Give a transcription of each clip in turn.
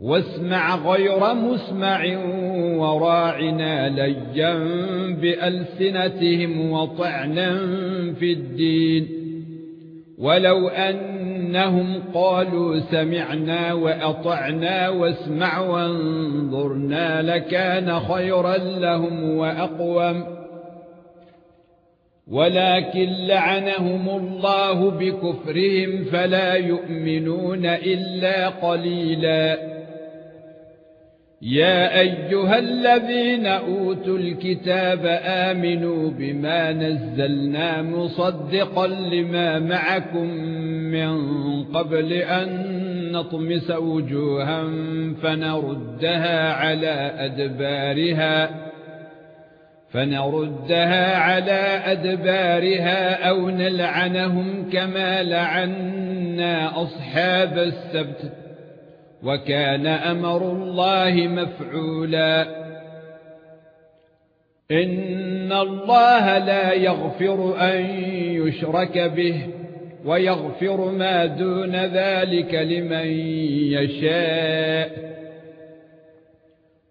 واسمع غير مسمع وراعنا ليا بألسنتهم وطعنا في الدين. ولو أنهم قالوا سمعنا وأطعنا واسمع وانظرنا لكان خيرا لهم وأقوم. ولكن لعنهم الله بكفرهم فلا يؤمنون إلا قليلاً. يا أيها الذين أوتوا الكتاب آمنوا بما نزلنا مصدقا لما معكم من قبل أن نطمس وجوها فنردها على أدبارها. فنردها على أدبارها أو نلعنهم كما لعنا أصحاب السبت وكان أمر الله مفعولا. إن الله لا يغفر أن يشرك به ويغفر ما دون ذلك لمن يشاء.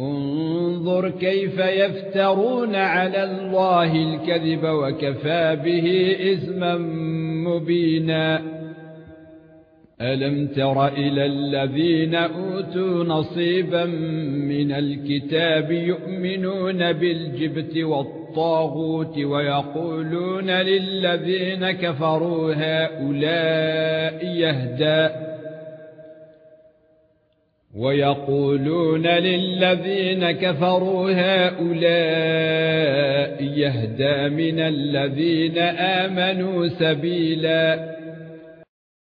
انظر كيف يفترون على الله الكذب وكفى به إثما مبينا. ألم تر إلى الذين أوتوا نصيبا من الكتاب يؤمنون بالجبت والطاغوت ويقولون للذين كفروا هؤلاء يهدى ويقولون للذين كفروا هؤلاء يهدى من الذين آمنوا سبيلا